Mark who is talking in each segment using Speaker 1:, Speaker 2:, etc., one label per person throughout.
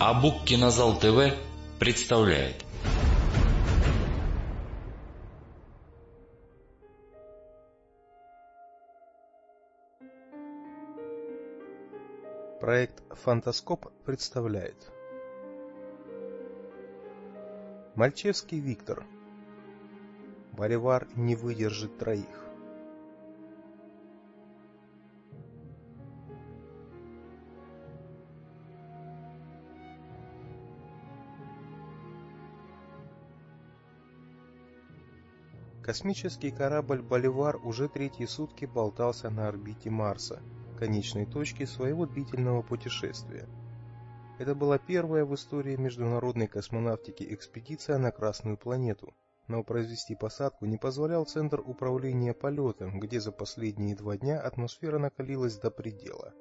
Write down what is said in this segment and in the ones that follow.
Speaker 1: Абук Кинозал ТВ представляет.
Speaker 2: Проект «Фантаскоп» представляет. Мальчевский Виктор. Боливар не выдержит троих Космический корабль «Боливар» уже третьи сутки болтался на орбите Марса, конечной точки своего длительного путешествия. Это была первая в истории международной космонавтики экспедиция на Красную планету, но произвести посадку не позволял Центр управления полетом, где за последние два дня атмосфера накалилась до предела.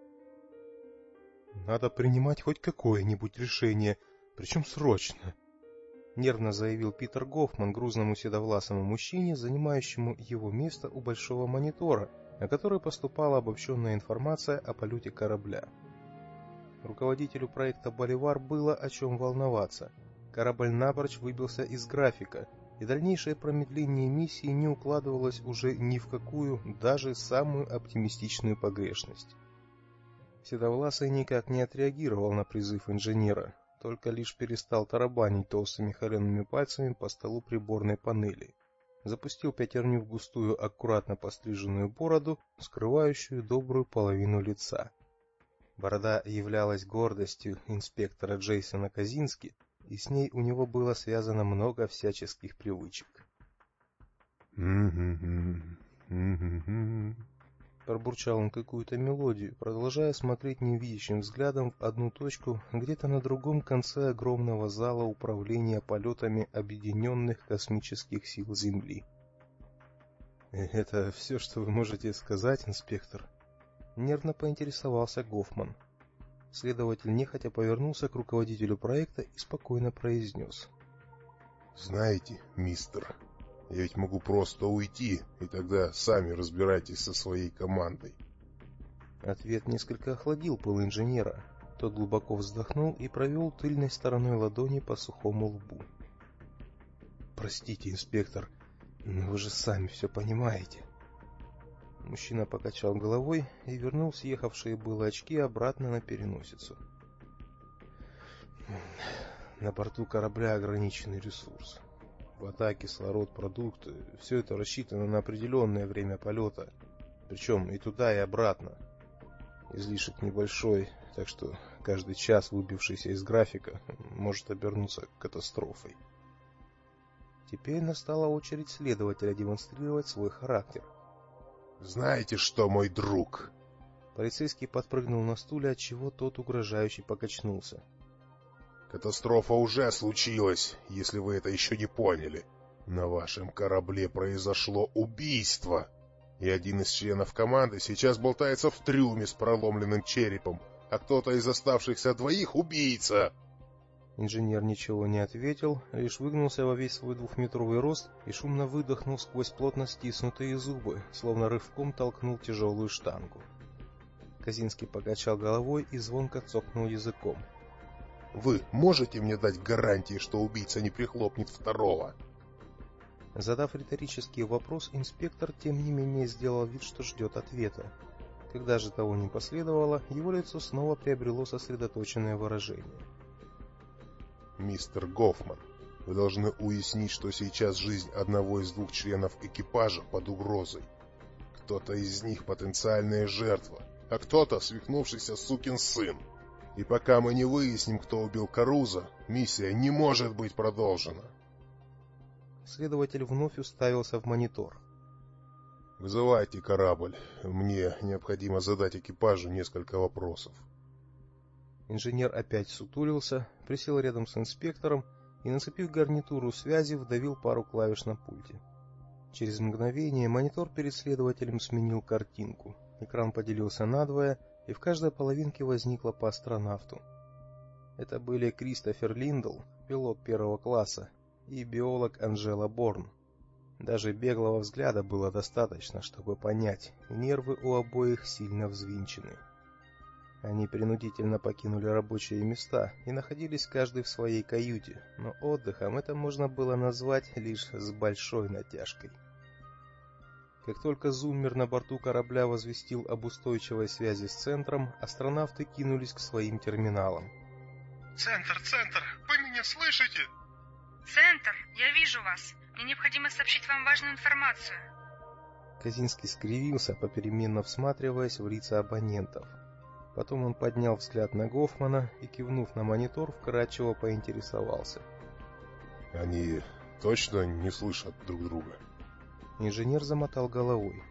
Speaker 2: «Надо принимать хоть какое-нибудь решение, причем срочно», нервно заявил Питер Гофман грузному седовласому мужчине, занимающему его место у большого монитора, на который поступала обобщенная информация о полете корабля. Руководителю проекта «Боливар» было о чем волноваться. Корабль напрочь выбился из графика, и дальнейшее промедление миссии не укладывалось уже ни в какую, даже самую оптимистичную погрешность. Седовласый никак не отреагировал на призыв инженера, только лишь перестал тарабанить толстыми холеными пальцами по столу приборной панели. Запустил пятерню в густую, аккуратно постриженную бороду, скрывающую добрую половину лица. Борода являлась гордостью инспектора Джейсона Казински, и с ней у него было связано много всяческих привычек. «М-м-м, м-м-м», Пробурчал он какую-то мелодию, продолжая смотреть невидящим взглядом в одну точку, где-то на другом конце огромного зала управления полетами Объединенных космических сил Земли. «Это все, что вы можете сказать, инспектор?» Нервно поинтересовался Гофман. Следователь нехотя повернулся к руководителю проекта и спокойно произнес.
Speaker 3: «Знаете, мистер, я ведь могу просто уйти, и тогда сами разбирайтесь со своей командой.
Speaker 2: Ответ несколько охладил пыл инженера. Тот глубоко вздохнул и провел тыльной стороной ладони по сухому лбу. Простите, инспектор, но вы же сами все понимаете. Мужчина покачал головой и вернул съехавшие было очки обратно на переносицу. На борту корабля ограниченный ресурс вода, кислород, продукты – все это рассчитано на определенное время полета, причем и туда, и обратно. Излишек небольшой, так что каждый час, выбившийся из графика, может обернуться катастрофой. Теперь настала очередь следователя демонстрировать свой характер.
Speaker 3: «Знаете что, мой друг?»
Speaker 2: Полицейский подпрыгнул на стуле, от чего тот угрожающе покачнулся.
Speaker 3: Катастрофа уже случилась, если вы это еще не поняли. На вашем корабле произошло убийство. И один из членов команды сейчас болтается в трюме с проломленным черепом, а кто-то из оставшихся двоих убийца.
Speaker 2: Инженер ничего не ответил, лишь выгнулся во весь свой двухметровый рост и шумно выдохнул сквозь плотно стиснутые зубы, словно рывком толкнул тяжелую штангу. Казинский покачал головой и звонко цокнул языком.
Speaker 3: Вы можете мне дать гарантии, что убийца не прихлопнет второго?
Speaker 2: Задав риторический вопрос, инспектор тем не менее сделал вид, что ждет ответа. Когда же того не последовало, его лицо снова приобрело сосредоточенное выражение.
Speaker 3: Мистер Гофман, вы должны уяснить, что сейчас жизнь одного из двух членов экипажа под угрозой. Кто-то из них потенциальная жертва, а кто-то свихнувшийся сукин сын. И пока мы не выясним, кто убил Каруза, миссия не может быть продолжена.
Speaker 2: Следователь вновь уставился в монитор.
Speaker 3: Вызывайте корабль. Мне необходимо задать экипажу несколько вопросов.
Speaker 2: Инженер опять сутулился, присел рядом с инспектором и, нацепив гарнитуру связи, вдавил пару клавиш на пульте. Через мгновение монитор перед следователем сменил картинку. Экран поделился надвое, и в каждой половинке возникло по астронавту. Это были Кристофер Линдл, пилот первого класса, и биолог Анжела Борн. Даже беглого взгляда было достаточно, чтобы понять, нервы у обоих сильно взвинчены. Они принудительно покинули рабочие места и находились каждый в своей каюте, но отдыхом это можно было назвать лишь с большой натяжкой. Как только зуммер на борту корабля возвестил об устойчивой связи с центром, астронавты кинулись к своим терминалам.
Speaker 4: «Центр, центр, вы меня слышите?»
Speaker 5: «Центр, я вижу вас. Мне необходимо сообщить вам важную информацию».
Speaker 2: Казинский скривился, попеременно всматриваясь в лица абонентов. Потом он поднял взгляд на Гофмана и, кивнув на монитор, вкратчиво поинтересовался.
Speaker 3: «Они точно не слышат друг друга?»
Speaker 2: Инженер замотал головой.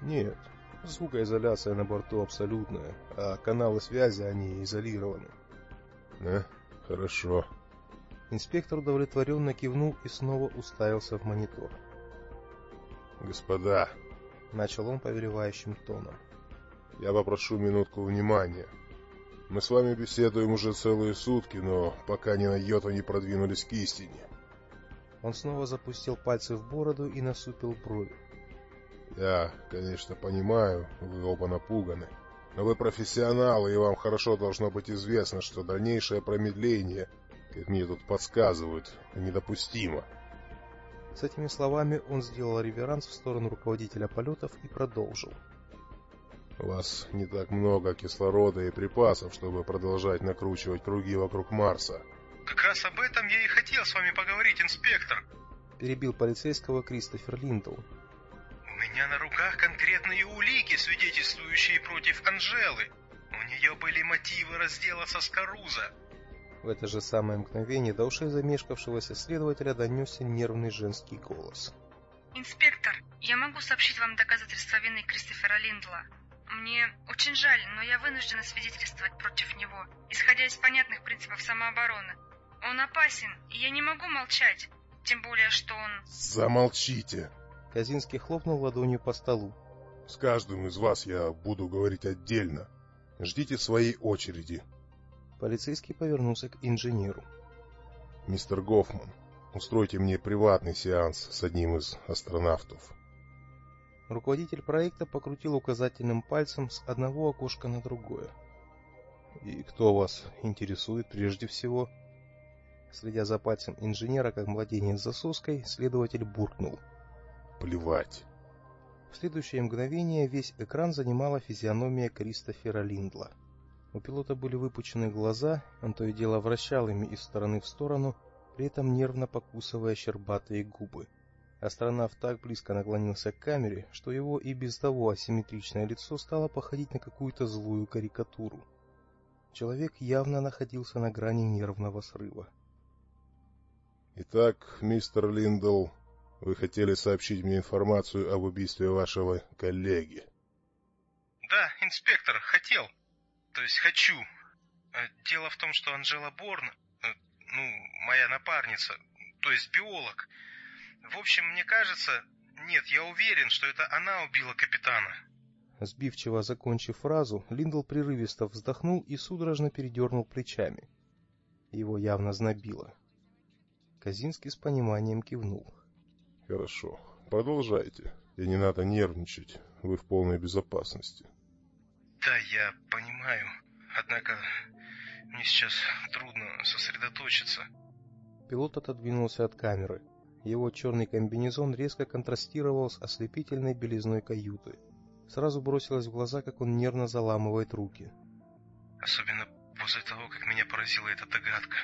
Speaker 2: «Нет, звукоизоляция на борту абсолютная, а каналы связи, они изолированы».
Speaker 3: «Да, хорошо».
Speaker 2: Инспектор удовлетворенно кивнул и снова уставился в монитор.
Speaker 3: «Господа», —
Speaker 2: начал он повелевающим тоном,
Speaker 3: я попрошу минутку внимания. Мы с вами беседуем уже целые сутки, но пока ни на йоту не продвинулись к истине.
Speaker 2: Он снова запустил пальцы в бороду и насупил брови.
Speaker 3: Я, конечно, понимаю, вы оба напуганы, но вы профессионалы, и вам хорошо должно быть известно, что дальнейшее промедление, как мне тут подсказывают, недопустимо.
Speaker 2: С этими словами он сделал реверанс в сторону руководителя полетов и продолжил.
Speaker 3: — у вас не так много кислорода и припасов, чтобы продолжать накручивать круги вокруг Марса.
Speaker 4: Как раз об этом я и хотел с вами поговорить, инспектор.
Speaker 2: Перебил полицейского Кристофер Линдл.
Speaker 4: У меня на руках конкретные улики, свидетельствующие против Анжелы. У нее были мотивы разделаться с Каруза.
Speaker 2: В это же самое мгновение до ушей замешкавшегося следователя донесся нервный женский голос.
Speaker 5: «Инспектор, я могу сообщить вам доказательства вины Кристофера Линдла. Мне очень жаль, но я вынуждена свидетельствовать против него, исходя из понятных принципов самообороны. Он опасен, и я не могу молчать, тем более, что он...
Speaker 3: Замолчите!
Speaker 2: Казинский хлопнул ладонью по столу.
Speaker 3: С каждым из вас я буду говорить отдельно. Ждите своей очереди.
Speaker 2: Полицейский повернулся к инженеру.
Speaker 3: Мистер Гофман, устройте мне приватный сеанс с одним из астронавтов.
Speaker 2: Руководитель проекта покрутил указательным пальцем с одного окошка на другое. «И кто вас интересует прежде всего?» Следя за пальцем инженера, как младенец за соской, следователь буркнул.
Speaker 3: «Плевать!»
Speaker 2: В следующее мгновение весь экран занимала физиономия Кристофера Линдла. У пилота были выпучены глаза, он то и дело вращал ими из стороны в сторону, при этом нервно покусывая щербатые губы. Астронавт так близко наклонился к камере, что его и без того асимметричное лицо стало походить на какую-то злую карикатуру. Человек явно находился на грани нервного срыва.
Speaker 3: Итак, мистер Линдл, вы хотели сообщить мне информацию об убийстве вашего коллеги?
Speaker 4: Да, инспектор, хотел. То есть хочу. Э, дело в том, что Анжела Борн, э, ну, моя напарница, то есть биолог, в общем, мне кажется... Нет, я уверен, что это она убила капитана.
Speaker 2: Сбивчиво закончив фразу, Линдл прерывисто вздохнул и судорожно передернул плечами. Его явно знобило. Казинский с пониманием кивнул.
Speaker 3: Хорошо, продолжайте. И не надо нервничать. Вы в полной безопасности.
Speaker 4: Да, я понимаю. Однако мне сейчас трудно сосредоточиться.
Speaker 2: Пилот отодвинулся от камеры. Его черный комбинезон резко контрастировал с ослепительной белизной каюты. Сразу бросилось в глаза, как он нервно заламывает руки.
Speaker 4: Особенно после того, как меня поразила эта догадка.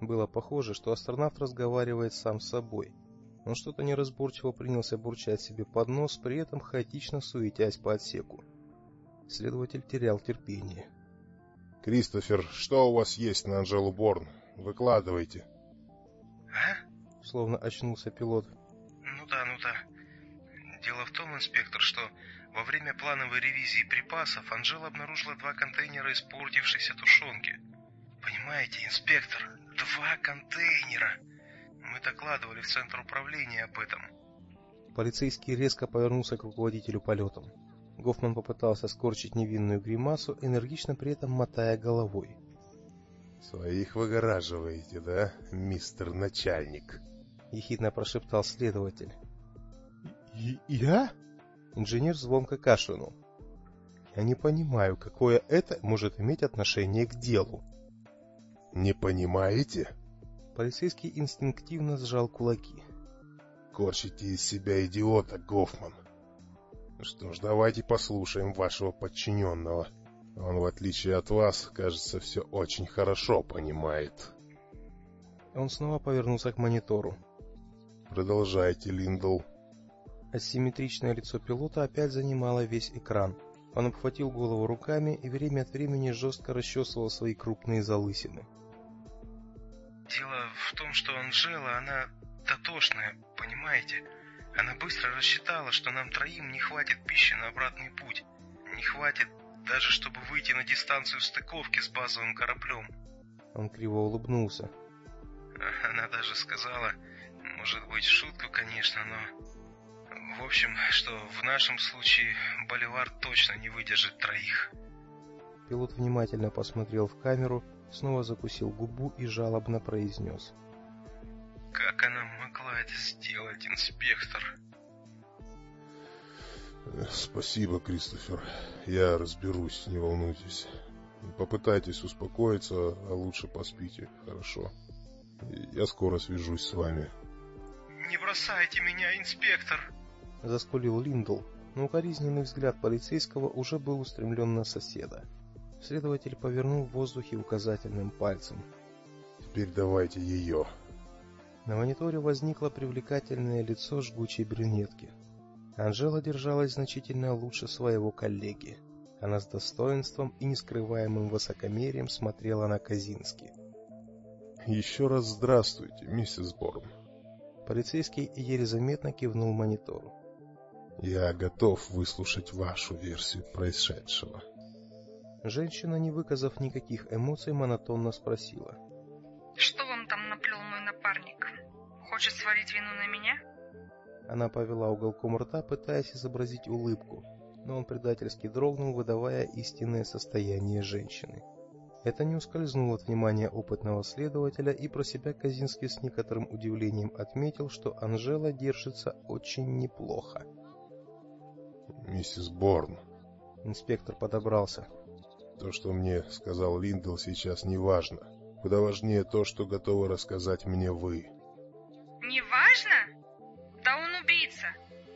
Speaker 2: Было похоже, что астронавт разговаривает сам с собой. Он что-то неразборчиво принялся бурчать себе под нос, при этом хаотично суетясь по отсеку. Следователь терял терпение.
Speaker 3: «Кристофер, что у вас есть на Анжелу Борн? Выкладывайте».
Speaker 4: «А?»
Speaker 2: словно очнулся пилот.
Speaker 4: Ну да, ну да. Дело в том, инспектор, что во время плановой ревизии припасов Анжела обнаружила два контейнера испортившейся тушенки. Понимаете, инспектор, два контейнера. Мы докладывали в центр управления об этом.
Speaker 2: Полицейский резко повернулся к руководителю полетом. Гофман попытался скорчить невинную гримасу, энергично при этом мотая головой.
Speaker 3: «Своих выгораживаете, да, мистер начальник?»
Speaker 2: — ехидно прошептал следователь.
Speaker 3: «Я?»
Speaker 2: Инженер звонко кашлянул. Я не понимаю, какое это может иметь отношение к делу.
Speaker 3: Не понимаете?
Speaker 2: Полицейский инстинктивно сжал кулаки.
Speaker 3: Корчите из себя идиота, Гофман. Что ж, давайте послушаем вашего подчиненного. Он, в отличие от вас, кажется, все очень хорошо понимает.
Speaker 2: Он снова повернулся к монитору.
Speaker 3: Продолжайте, Линдл.
Speaker 2: Асимметричное лицо пилота опять занимало весь экран. Он обхватил голову руками и время от времени жестко расчесывал свои крупные залысины.
Speaker 4: Дело в том, что Анжела, она дотошная, понимаете? Она быстро рассчитала, что нам троим не хватит пищи на обратный путь. Не хватит даже, чтобы выйти на дистанцию стыковки с базовым кораблем.
Speaker 2: Он криво улыбнулся.
Speaker 4: Она даже сказала, может быть, шутку, конечно, но... В общем, что в нашем случае Боливар точно не выдержит троих.
Speaker 2: Пилот внимательно посмотрел в камеру, снова закусил губу и жалобно произнес.
Speaker 4: Как она могла это сделать, инспектор?
Speaker 3: Спасибо, Кристофер. Я разберусь, не волнуйтесь. Попытайтесь успокоиться, а лучше поспите, хорошо? Я скоро свяжусь с вами.
Speaker 4: Не бросайте меня, инспектор!
Speaker 2: Заскулил Линдл, но укоризненный взгляд полицейского уже был устремлен на соседа. Следователь повернул в воздухе указательным пальцем.
Speaker 3: Теперь давайте ее.
Speaker 2: На мониторе возникло привлекательное лицо жгучей брюнетки. Анжела держалась значительно лучше своего коллеги. Она с достоинством и нескрываемым высокомерием смотрела на Казински.
Speaker 3: Еще раз здравствуйте, миссис Борн.
Speaker 2: Полицейский еле заметно кивнул монитору.
Speaker 3: Я готов выслушать вашу версию происшедшего.
Speaker 2: Женщина, не выказав никаких эмоций, монотонно спросила:
Speaker 5: "Что вам там наплел мой напарник? Хочет свалить вину на меня?"
Speaker 2: Она повела уголком рта, пытаясь изобразить улыбку, но он предательски дрогнул, выдавая истинное состояние женщины. Это не ускользнуло от внимания опытного следователя, и про себя Казинский с некоторым удивлением отметил, что Анжела держится очень неплохо.
Speaker 3: Миссис Борн.
Speaker 2: Инспектор подобрался.
Speaker 3: То, что мне сказал Линдл, сейчас не важно. Куда важнее то, что готовы рассказать мне вы.
Speaker 5: Не важно? Да он убийца.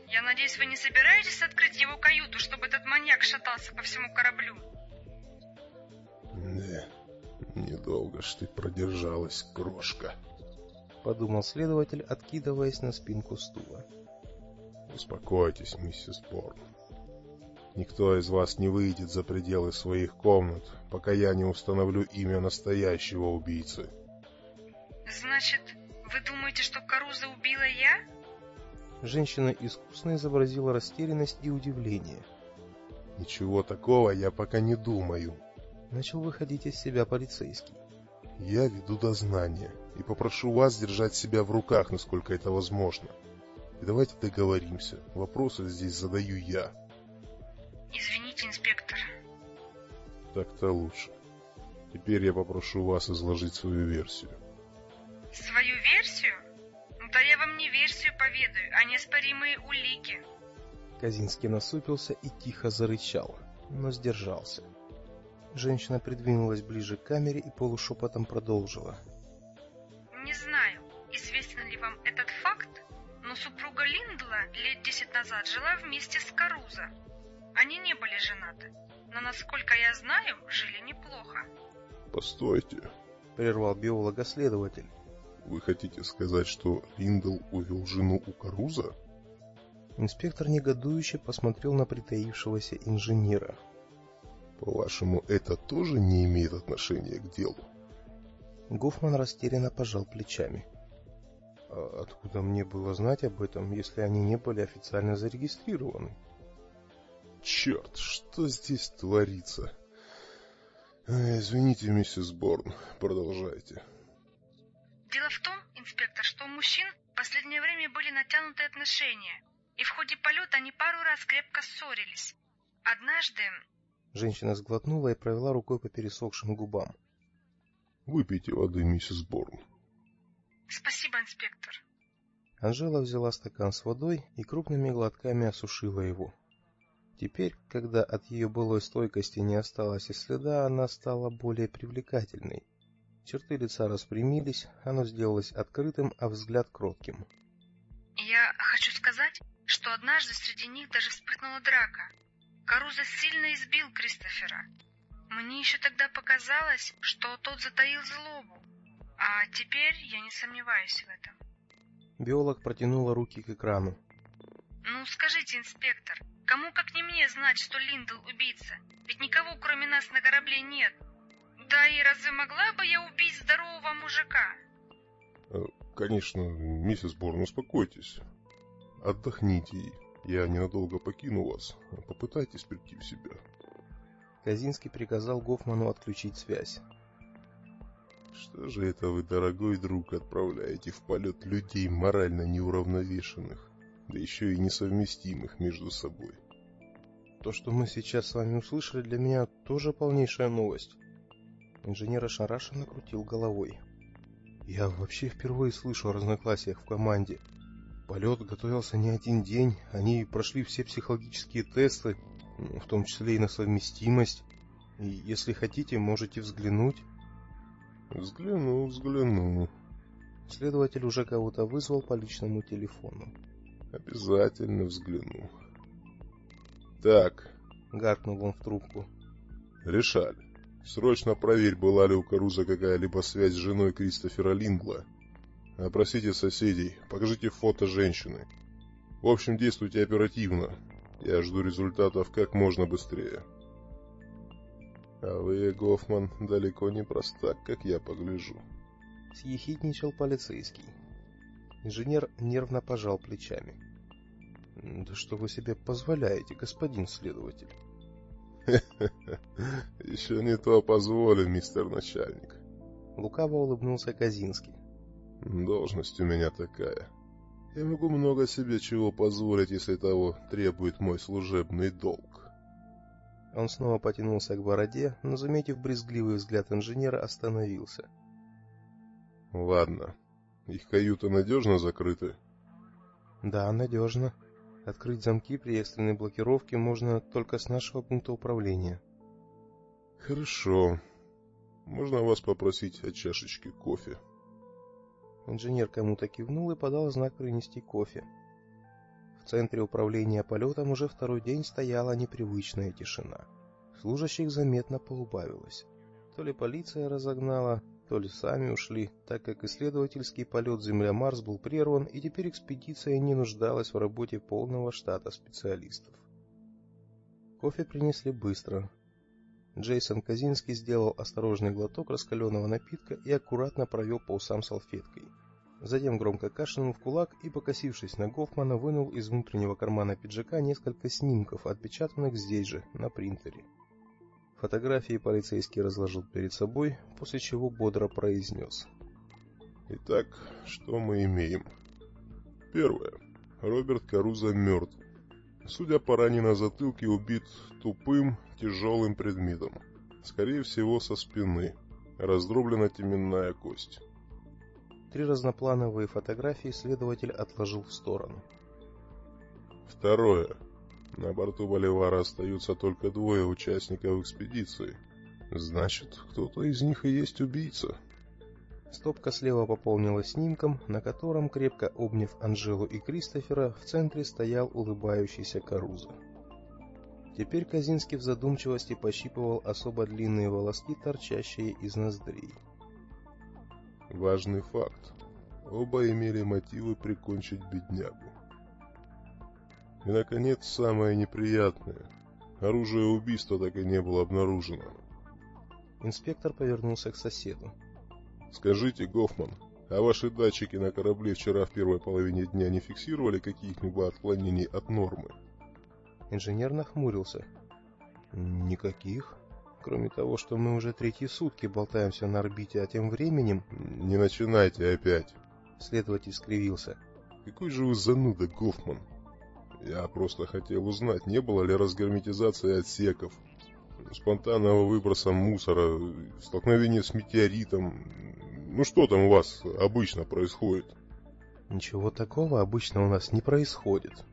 Speaker 5: Я надеюсь, вы не собираетесь открыть его каюту, чтобы этот маньяк шатался по всему кораблю?
Speaker 3: Да, недолго ж ты продержалась, крошка.
Speaker 2: Подумал следователь, откидываясь на спинку стула.
Speaker 3: Успокойтесь, миссис Борн. Никто из вас не выйдет за пределы своих комнат, пока я не установлю имя настоящего убийцы.
Speaker 5: Значит, вы думаете, что Каруза убила я?
Speaker 2: Женщина искусно изобразила растерянность и удивление.
Speaker 3: Ничего такого я пока не думаю.
Speaker 2: Начал выходить из себя полицейский.
Speaker 3: Я веду дознание и попрошу вас держать себя в руках, насколько это возможно. И давайте договоримся. Вопросы здесь задаю я.
Speaker 5: Извините, инспектор.
Speaker 3: Так-то лучше. Теперь я попрошу вас изложить свою версию.
Speaker 5: Свою версию? Да я вам не версию поведаю, а неоспоримые улики.
Speaker 2: Казинский насупился и тихо зарычал, но сдержался. Женщина придвинулась ближе к камере и полушепотом продолжила.
Speaker 5: Не знаю, известен ли вам этот факт, но супруга Линдла лет десять назад жила вместе с Каруза. Они не были женаты, но, насколько я знаю, жили неплохо.
Speaker 3: Постойте,
Speaker 2: прервал биолога-следователь.
Speaker 3: Вы хотите сказать, что Линдл увел жену у Каруза?
Speaker 2: Инспектор негодующе посмотрел на притаившегося инженера.
Speaker 3: По-вашему, это тоже не имеет отношения к делу?
Speaker 2: Гофман растерянно пожал плечами. А откуда мне было знать об этом, если они не были официально зарегистрированы?
Speaker 3: Черт, что здесь творится? Извините, миссис Борн, продолжайте.
Speaker 5: Дело в том, инспектор, что у мужчин в последнее время были натянутые отношения, и в ходе полета они пару раз крепко ссорились. Однажды...
Speaker 2: Женщина сглотнула и провела рукой по пересохшим губам.
Speaker 3: Выпейте воды, миссис Борн.
Speaker 5: Спасибо, инспектор.
Speaker 2: Анжела взяла стакан с водой и крупными глотками осушила его. Теперь, когда от ее былой стойкости не осталось и следа, она стала более привлекательной. Черты лица распрямились, оно сделалось открытым, а взгляд кротким.
Speaker 5: «Я хочу сказать, что однажды среди них даже вспыхнула драка. Каруза сильно избил Кристофера. Мне еще тогда показалось, что тот затаил злобу. А теперь я не сомневаюсь в этом».
Speaker 2: Биолог протянула руки к экрану.
Speaker 5: «Ну, скажите, инспектор, кому как не мне знать, что Линдл убийца? Ведь никого, кроме нас, на корабле нет. Да и разве могла бы я убить здорового мужика?»
Speaker 3: Э, «Конечно, миссис Борн, успокойтесь. Отдохните. Я ненадолго покину вас. Попытайтесь прийти в себя».
Speaker 2: Казинский приказал Гофману отключить связь.
Speaker 3: «Что же это вы, дорогой друг, отправляете в полет людей морально неуравновешенных?» Да еще и несовместимых между собой.
Speaker 2: То, что мы сейчас с вами услышали, для меня тоже полнейшая новость. Инженер ошарашенно крутил головой. Я вообще впервые слышу о разноклассиях в команде. Полет готовился не один день, они прошли все психологические тесты, в том числе и на совместимость. И если хотите, можете взглянуть.
Speaker 3: Взгляну, взгляну.
Speaker 2: Следователь уже кого-то вызвал по личному телефону.
Speaker 3: Обязательно взгляну. Так.
Speaker 2: Гаркнул он в трубку.
Speaker 3: Решаль. Срочно проверь, была ли у Каруза какая-либо связь с женой Кристофера Лингла. Опросите соседей, покажите фото женщины. В общем, действуйте оперативно. Я жду результатов как можно быстрее. А вы, Гофман, далеко не простак, как я погляжу.
Speaker 2: Съехидничал полицейский. Инженер нервно пожал плечами. Да что вы себе позволяете, господин следователь?
Speaker 3: Еще не то позволю, мистер начальник.
Speaker 2: Лукаво улыбнулся Казинский.
Speaker 3: Должность у меня такая. Я могу много себе чего позволить, если того требует мой служебный долг.
Speaker 2: Он снова потянулся к бороде, но, заметив брезгливый взгляд инженера, остановился.
Speaker 3: Ладно, их каюты надежно закрыты?
Speaker 2: Да, надежно. Открыть замки при экстренной блокировке можно только с нашего пункта управления.
Speaker 3: Хорошо. Можно вас попросить о чашечке кофе?
Speaker 2: Инженер кому-то кивнул и подал знак принести кофе. В центре управления полетом уже второй день стояла непривычная тишина. Служащих заметно поубавилось. То ли полиция разогнала, то ли сами ушли, так как исследовательский полет Земля-Марс был прерван, и теперь экспедиция не нуждалась в работе полного штата специалистов. Кофе принесли быстро. Джейсон Казинский сделал осторожный глоток раскаленного напитка и аккуратно провел по усам салфеткой. Затем громко кашлянул в кулак и, покосившись на Гофмана, вынул из внутреннего кармана пиджака несколько снимков, отпечатанных здесь же, на принтере. Фотографии полицейский разложил перед собой, после чего бодро произнес.
Speaker 3: Итак, что мы имеем? Первое. Роберт Каруза мертв. Судя по ране на затылке, убит тупым, тяжелым предметом. Скорее всего, со спины. Раздроблена теменная кость.
Speaker 2: Три разноплановые фотографии следователь отложил в сторону.
Speaker 3: Второе. На борту Боливара остаются только двое участников экспедиции. Значит, кто-то из них и есть убийца.
Speaker 2: Стопка слева пополнилась снимком, на котором, крепко обняв Анжелу и Кристофера, в центре стоял улыбающийся Каруза. Теперь Казинский в задумчивости пощипывал особо длинные волоски, торчащие из ноздрей.
Speaker 3: Важный факт. Оба имели мотивы прикончить беднягу. И, наконец, самое неприятное. Оружие убийства так и не было обнаружено.
Speaker 2: Инспектор повернулся к соседу.
Speaker 3: «Скажите, Гофман, а ваши датчики на корабле вчера в первой половине дня не фиксировали каких-либо отклонений от нормы?»
Speaker 2: Инженер нахмурился. «Никаких. Кроме того, что мы уже третьи сутки болтаемся на орбите, а тем временем...»
Speaker 3: «Не начинайте опять!»
Speaker 2: Следователь скривился.
Speaker 3: «Какой же вы зануда, Гофман!» Я просто хотел узнать, не было ли разгерметизации отсеков, спонтанного выброса мусора, столкновения с метеоритом. Ну что там у вас обычно происходит?
Speaker 2: Ничего такого обычно у нас не происходит.